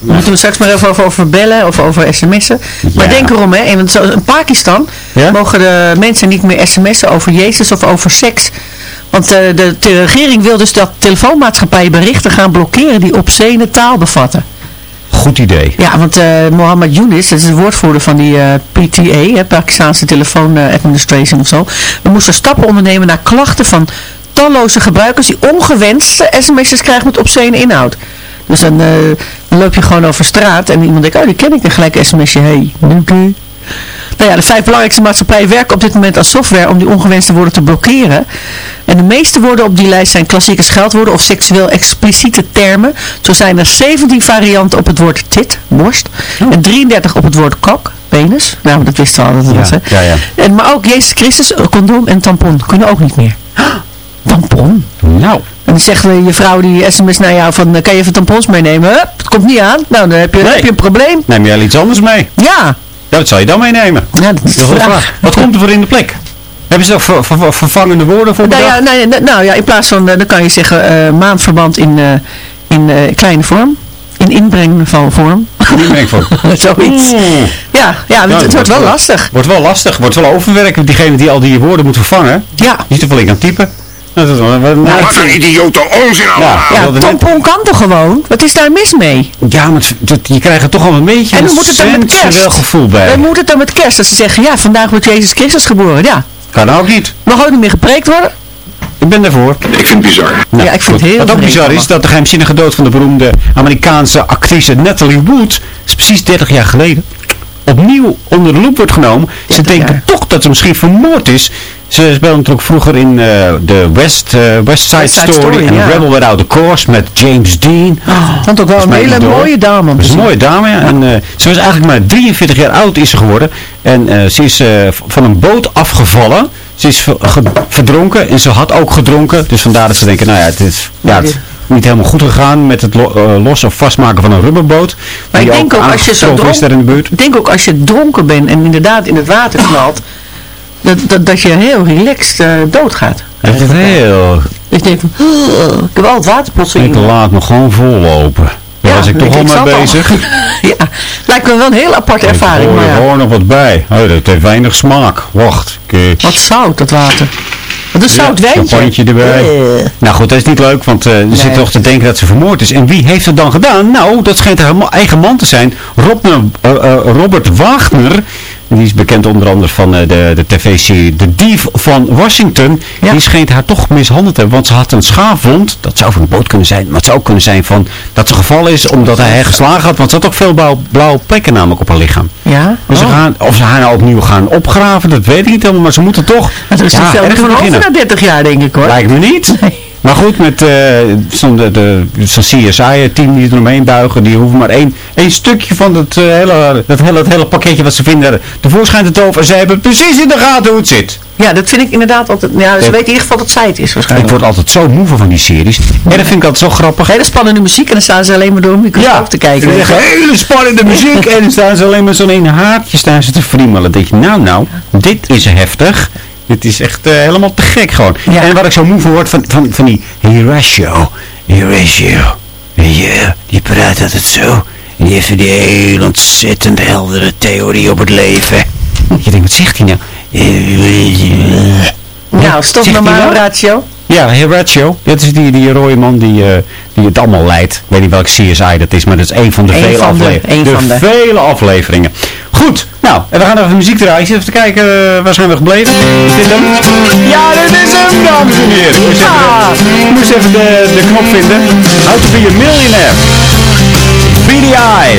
we moeten we straks maar even over, over bellen of over sms'en. Maar denk erom, hè, in, Pakistan Ja? mogen de mensen niet meer sms'en over Jezus of over seks. Want eh, de, de regering wil dus dat telefoonmaatschappijen berichten gaan blokkeren die obscene taal bevatten. Goed idee. Ja, want eh Mohammed Younis, dat is de woordvoerder van die eh, PTA, hè, Pakistanse Telefoon Administration of zo. We moesten stappen ondernemen naar klachten van talloze gebruikers die ongewenste sms'jes krijgen met obscene inhoud. Dus dan, eh, loop je gewoon over straat en iemand denkt, oh die ken ik, en gelijk een sms'je, hey, oké. Nou ja, de vijf belangrijkste maatschappijen werken op dit moment aan software om die ongewenste woorden te blokkeren. En de meeste woorden op die lijst zijn klassieke scheldwoorden of seksueel expliciete termen. Zo zijn er 17 varianten op het woord tit, borst. En 33 op het woord kok, penis. Nou, dat wisten we al dat het was, hè. ja, ja. En, maar ook Jezus Christus, condoom en tampon kunnen ook niet meer. Tampon? Nou. En dan zegt je vrouw die sms naar jou van, eh, kan je even tampons meenemen? Hup, het komt niet aan. Nou, dan heb je, heb je een probleem. Neem jij iets anders mee? Ja. Ja, wat zou je dan meenemen? Ja, dat is de Dat vraag. vraag. Wat komt er voor in de plek? Hebben ze daar ver- ver- vervangende woorden voor Nou ja, nee, nee, nou ja, in plaats van, eh, dan kan je zeggen eh, maandverband in, eh, in kleine vorm. In inbreng van vorm. Meer voor. Zoiets. Oeh. Ja, ja, het, Nou, het wordt wel lastig. Wordt wel lastig. Wordt wel overwerken. Diegene die al die woorden moet vervangen. Ja. Niet te veel in kan typen. Dat is wel, wel- nou, Wat een idiote onzin ja, allemaal. Ja, tampon kan toch gewoon? Wat is daar mis mee? ja, maar het- je krijgt er toch al een beetje En een hoe moet het dan met sensueel kerst? gevoel bij. En moet het dan met kerst? Dat ze zeggen, ja, vandaag wordt Jezus Christus geboren. Ja, Kan ook niet. mag ook niet meer gepreekt worden? Ik ben daarvoor. Ik vind het bizar. Nou, Ja, ik vind het heel Wat ook bizar is, dat de geheimzinnige dood van de beroemde Amerikaanse actrice Natalie Wood, is precies 30 jaar geleden, opnieuw onder de loep wordt genomen. Ze 30 denken jaar. toch dat ze misschien vermoord is. Ze speelde natuurlijk vroeger in eh, de West, eh, West Side West Side Story, en ja. Rebel Without a Cause met James Dean. vond ook wel Dat een hele mooie dame Dat is een mooie dame, ja. En, eh, ze was eigenlijk maar 43 jaar oud is ze geworden. En ze is van een boot afgevallen. Ze is verdronken en ze had ook gedronken. Dus vandaar dat ze denken, nou ja, het is ja, het niet helemaal goed gegaan met het lo- los of vastmaken van een rubberboot. Maar ik denk ook als je zo. Ik denk ook als je dronken bent en inderdaad in het water knalt, dat, dat, dat je heel relaxed eh, doodgaat. Dat is heel... Ik denk van, "Oh, ik heb al Ik laat me gewoon vollopen. Daar was ik toch al mee bezig. ja, lijkt me wel een heel aparte Ik ervaring. hoor Maar ja, gewoon nog wat bij. Oh, dat heeft weinig smaak. Wacht. Kijk. wat zout, dat water. Wat een zout wijntje. champagnetje erbij. Eh. Nou goed, dat is niet leuk, want eh ze zitten toch te denken dat ze vermoord is. En wie heeft het dan gedaan? Nou, dat schijnt haar eigen man te zijn. Robner, eh, eh, Robert Wagner. Die is bekend onder andere van eh, de, de tv-serie The Dief van Washington. Die schijnt haar toch mishandeld te hebben, want ze had een schaafwond. Dat zou van een boot kunnen zijn, maar het zou ook kunnen zijn van dat ze gevallen is omdat hij haar geslagen had. Want ze had ook veel blauw- blauwe plekken namelijk op haar lichaam. Ja? Dus ze Oh. gaan, of ze haar nou opnieuw gaan opgraven, dat weet ik niet helemaal. Maar ze moeten toch Dat is ja, veel ergens van over na 30 jaar, denk ik hoor. Lijkt me niet. Maar goed, met eh, zo'n de, de, zo'n CSI-team die er omheen buigen, die hoeven maar één, één stukje van het, eh, hele, dat hele, het hele pakketje wat ze vinden tevoorschijn te toveren. En zij hebben precies in de gaten hoe het zit. Ja, dat vind ik inderdaad altijd. Ja, ze Dat- weten in ieder geval dat zij het is Ik waarschijnlijk. word altijd zo moe van die series. En dat vind ik altijd zo grappig. Hele spannende muziek en dan staan ze alleen maar door een microscoop te kijken. Ze hele spannende muziek en dan staan ze alleen maar zo'n ene haartje staan ze te friemelen. Dan denk je, nou nou, dit is heftig. Dit is echt eh, helemaal te gek gewoon. Ja. En waar ik zo moe van word van, van, van die Horatio. Horatio. Ja, die praat altijd zo. En die heeft die heel ontzettend heldere theorie op het leven. Je denkt, wat zegt hij nou? Nou, stop maar, nou? Horatio. Ja, Horatio. Dat is die, die rode man die, eh, die het allemaal leidt. Ik weet niet welke CSI dat is, maar dat is een van de Eén vele van de- afleveringen. één van de. vele afleveringen. Goed, nou, en we gaan even muziek draaien. Even te kijken, eh, waar zijn we gebleven? Is dit hem? Ja, dit is hem, dames en heren. Ik moest even, ik moest even de, de knop vinden. How to be a millionaire. BDI.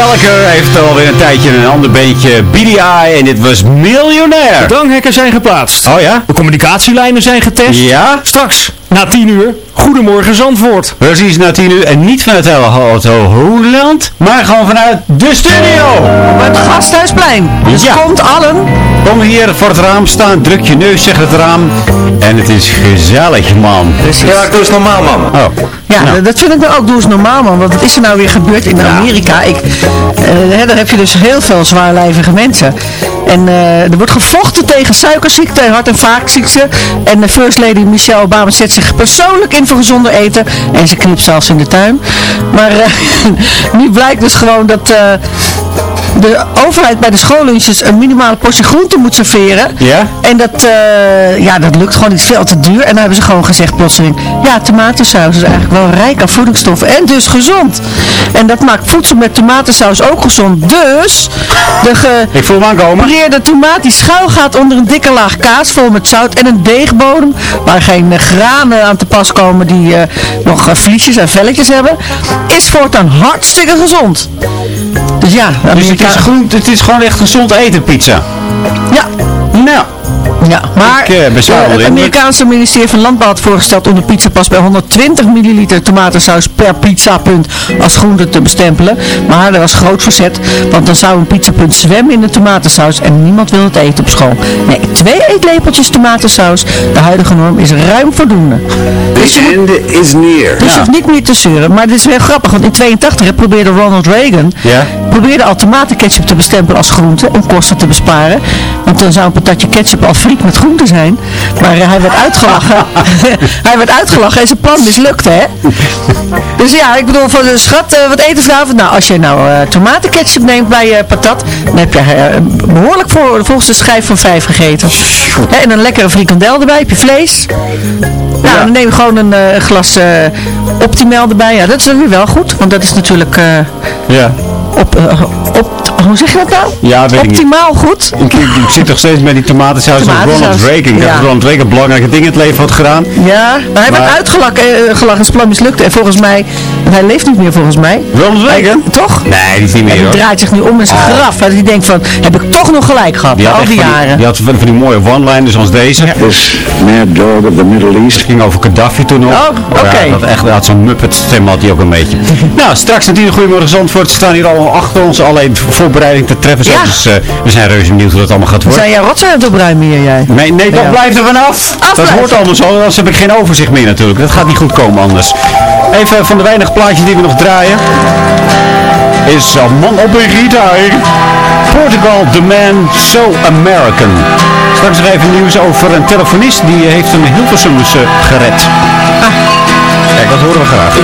Gallagher heeft alweer een tijdje een ander beentje BDI en dit was miljonair. De dranghekken zijn geplaatst. Oh ja? De communicatielijnen zijn getest. Ja? Straks, na 10 uur, Goedemorgen Zandvoort. Precies na 10 uur en niet vanuit Auto Hoeland, maar gewoon vanuit de studio. Op het Gasthuisplein. Dus Ja. komt allen. Kom hier voor het raam staan, druk je neus tegen het raam en het is gezellig man. Precies. Ja, doe eens normaal man. Oh. Ja, Nou. dat vind ik dan ook doe eens normaal man. Want wat is er nou weer gebeurd in Amerika? Ik, eh, hè, daar heb je dus heel veel zwaarlijvige mensen. En eh, er wordt gevochten tegen suikerziekte hart- en vaatziekte. En de First Lady Michelle Obama zet zich persoonlijk in voor gezonder eten. En ze knipt zelfs in de tuin. Maar eh, nu blijkt dus gewoon dat... eh, de overheid bij de schoollunches een minimale portie groente moet serveren. Ja? En dat, eh, ja, dat lukt gewoon niet veel te duur. En dan hebben ze gewoon gezegd plotseling, ja, tomatensaus is eigenlijk wel rijk aan voedingsstoffen en dus gezond. En dat maakt voedsel met tomatensaus ook gezond. Dus de Ik voel hem aankomen. gepareerde tomaat die schuil gaat onder een dikke laag kaas vol met zout en een deegbodem waar geen granen aan te pas komen die eh, nog eh, vliesjes en velletjes hebben, is voortaan hartstikke gezond. Dus ja, Dus het is, groen, het is gewoon echt gezond eten pizza. ja, Nou, ja, maar Ik, eh, eh, het. Amerikaanse ministerie van Landbouw had voorgesteld om de pizza pas bij 120 milliliter tomatensaus per pizzapunt als groente te bestempelen. Maar er was groot verzet, want dan zou een pizzapunt zwemmen in de tomatensaus en niemand wil het eten op school. Nee, twee eetlepeltjes tomatensaus, de huidige norm is ruim voldoende. Dus moet- Einde is near. dus je hoeft niet meer te zeuren. Maar dit is wel grappig, want in 82 hè, probeerde Ronald Reagan Ja. probeerde al tomatenketchup te bestempelen als groente om kosten te besparen. Want dan zou een patatje ketchup al friet met groente zijn. Maar eh, hij werd uitgelachen. hij werd uitgelachen en zijn plan mislukte, hè. Dus ja, ik bedoel, van de schat, eh, wat eten vanavond? Nou, als je nou eh, tomatenketchup neemt bij je patat, dan heb je eh, behoorlijk voor, volgens de schijf van vijf gegeten. Hè, en een lekkere frikandel erbij, heb je vlees. Nou, dan neem je gewoon een eh, glas eh Optimal erbij. Ja, dat is dan weer wel goed, want dat is natuurlijk eh, ja. Op, eh, op, hoe zeg je dat nou? Ja, weet ik. Optimaal goed. Ik, ik, ik zit nog steeds met die tomatensaus van Ronald Reagan. Ja. dat Ronald Reagan belangrijke dingen in het leven had gedaan. Ja, maar hij Maar- werd uitgelachen, eh, gelachen en zijn plan mislukte. En volgens mij, hij leeft niet meer volgens mij. Ronald Reagan? Toch? Nee, die is niet En meer die hoor. draait zich nu om in zijn Oh. graf. En die denkt van, heb ik toch nog gelijk gehad, Die al die jaren. die had van, die mooie one-liners zoals deze. This mad dog of the Middle East. Het ging over Gaddafi toen nog. Oh, oké. Ja, dat echt, had zo'n Muppet stem had hij ook een beetje. nou, straks natuurlijk Goedemorgen Zandvoort. Ze staan hier achter ons. Alleen voorbereiding te treffen. Ja. Dus eh, we zijn reuze benieuwd hoe dat allemaal gaat worden. Zijn jij rotzooi aan het opruimen hier, jij? Nee, nee, dat Ja. blijft er vanaf. Dat hoort allemaal zo, anders heb ik geen overzicht meer natuurlijk. Dat gaat niet goed komen anders. Even van de weinige plaatjes die we nog draaien. Is een man op een gitaar. Portugal, The Man, So American. Straks nog even nieuws over een telefonist die heeft een Hilversums eh, gered. Ah. Kijk, dat horen we graag.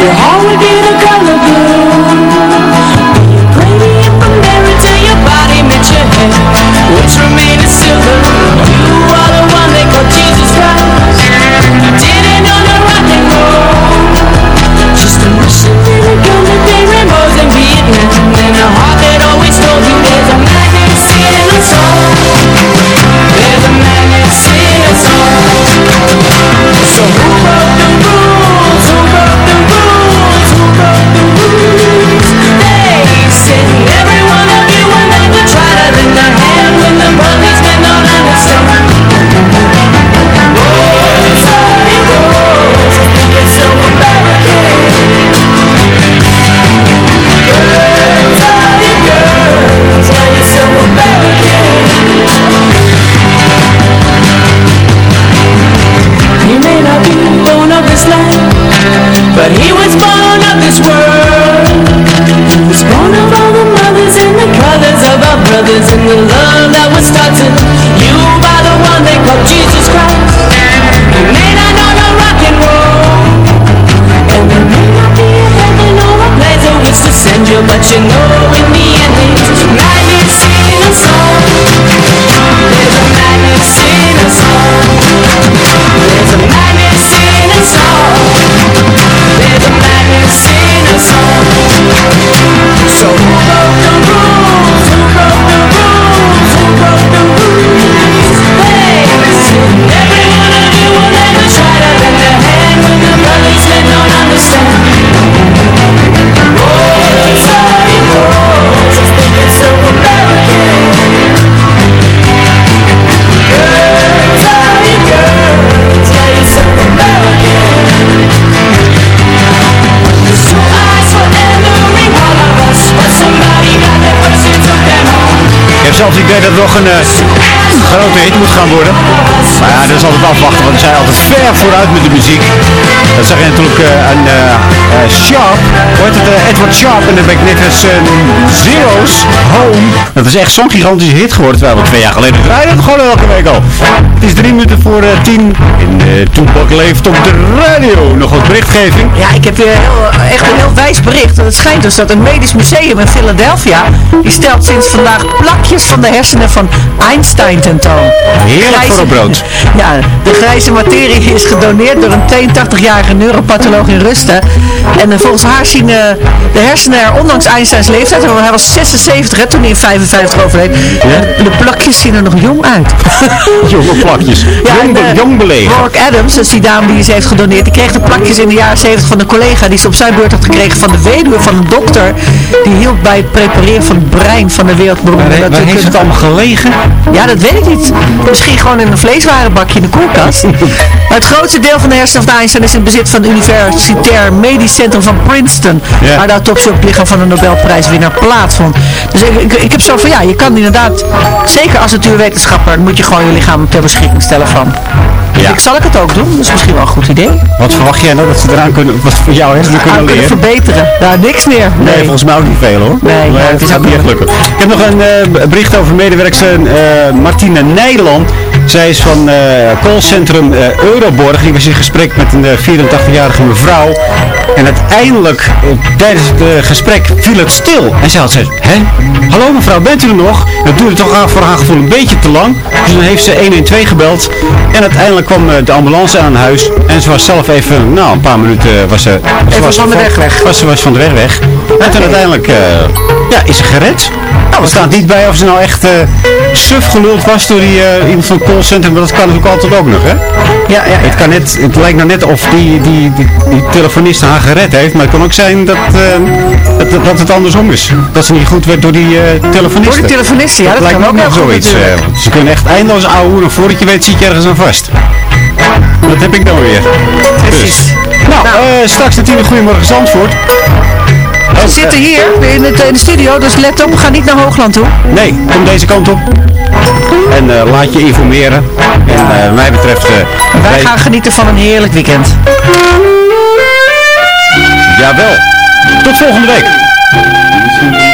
Your heart will get a color blue. From there until your body your head, which silver. You are but he was born of this world. He was born of all the mothers and the colors of our brothers and the love that was to you by the one they call Jesus Christ. He may not know no rock and roll, and there may not be a heaven or a place in which to send you, but you know Ik heb zelf het idee dat het nog een eh, grote hit moet gaan worden. Maar ja, dat is altijd afwachten, want ze zijn altijd ver vooruit met de muziek. Dat zag je natuurlijk eh, aan eh, Sharp, hoe het, Edward Sharp en de uh, Zero's Home. Dat is echt zo'n gigantische hit geworden, terwijl we twee jaar geleden draaiden het gewoon elke week al. Het is drie minuten voor eh, tien en uh, Toepak leeft op de radio. Nog wat berichtgeving. Ja, ik heb weer heel, echt een heel wijs bericht. Het schijnt dus dat een medisch museum in Philadelphia, die stelt sinds vandaag plakjes van de hersenen van Einstein tentoon. Heerlijk Grijze- voor een brood. Ja, de grijze materie is gedoneerd door een 82-jarige neuropatholoog in Rusten. En eh, volgens haar zien eh, de hersenen er, ondanks Einsteins leeftijd, want hij was 76 hè, toen hij in 55 overleed, de plakjes zien er nog jong uit. Jonge plakjes. jong, be- en, eh, jong beleven. Adams, dat is die dame die ze heeft gedoneerd, die kreeg de plakjes in de jaren 70 van een collega die ze op zijn beurt had gekregen van de weduwe van een dokter. Die hielp bij het prepareren van het brein van de wereldberoemde Waar, waar heeft het allemaal gelegen? ja, dat weet ik niet. Misschien gewoon in een vleeswarenbakje in de koelkast. Maar het grootste deel van de hersenen van Einstein is in bezit van het Universitair Medisch Centrum van Princeton. Ja. Waar de autopsie op het lichaam van de Nobelprijswinnaar plaatsvond. Dus ik, ik, ik heb zo van, ja, je kan inderdaad, zeker als natuurwetenschapper, moet je gewoon je lichaam ter beschikking stellen van. Dus Ja. ik zal ik het ook doen, dat is misschien wel een goed idee. Wat verwacht jij nou dat ze eraan kunnen, wat voor jou hersenen kunnen Aan kunnen leren? verbeteren. Nou, niks meer. Nee, volgens mij ook niet veel hoor. Nee, het het is gaat niet echt lukken. Ik heb nog een eh, bericht over medewerkster eh Martina Nijland. Zij is van eh callcentrum Euroborg. Die was in gesprek met een eh, 84-jarige mevrouw. En uiteindelijk, eh, tijdens het eh, gesprek, viel het stil. En zij had gezegd, hè? Hallo mevrouw, bent u er nog? Dat duurde toch voor haar gevoel een beetje te lang. Dus dan heeft ze 112 gebeld. En uiteindelijk kwam eh, de ambulance aan huis. En ze was zelf even, nou een paar minuten was ze... ze Even was van de weg weg. Was, ze was van de weg weg. En toen uiteindelijk ja, is ze gered. Nou, er staat niet bij of ze nou echt eh suf geluld was door die, iemand van het callcentrum. Maar dat kan natuurlijk altijd ook nog, hè? Ja, ja, Het, kan net, het lijkt nou net of die, die, die, die telefonist haar gered heeft. Maar het kan ook zijn dat, eh, dat, dat het andersom is. Dat ze niet goed werd door die eh telefonisten. Door die telefonisten, ja, dat lijkt kan me ook nog zoiets. eh, ze kunnen echt eindeloos ouwe. En voordat je weet zit je ergens aan vast. Dat heb ik dan weer. Precies. Dus. Nou, eh, straks natuurlijk Goedemorgen Zandvoort. We zitten hier in, het, in de studio, dus let op, gaan niet naar Hoogland toe. Nee, kom deze kant op. En laat je informeren. En mij betreft... Wij gaan genieten van een heerlijk weekend. Jawel. Tot volgende week.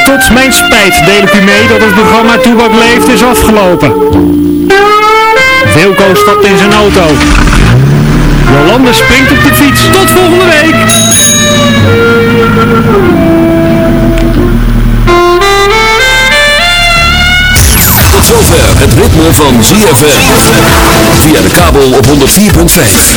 Tot mijn spijt deel ik u mee dat het programma Toebak Leeft is afgelopen. Wilco stapt in zijn auto. Jolande springt op de fiets. Tot volgende week. Tot zover het ritme van ZFM. Via de kabel op 104.5.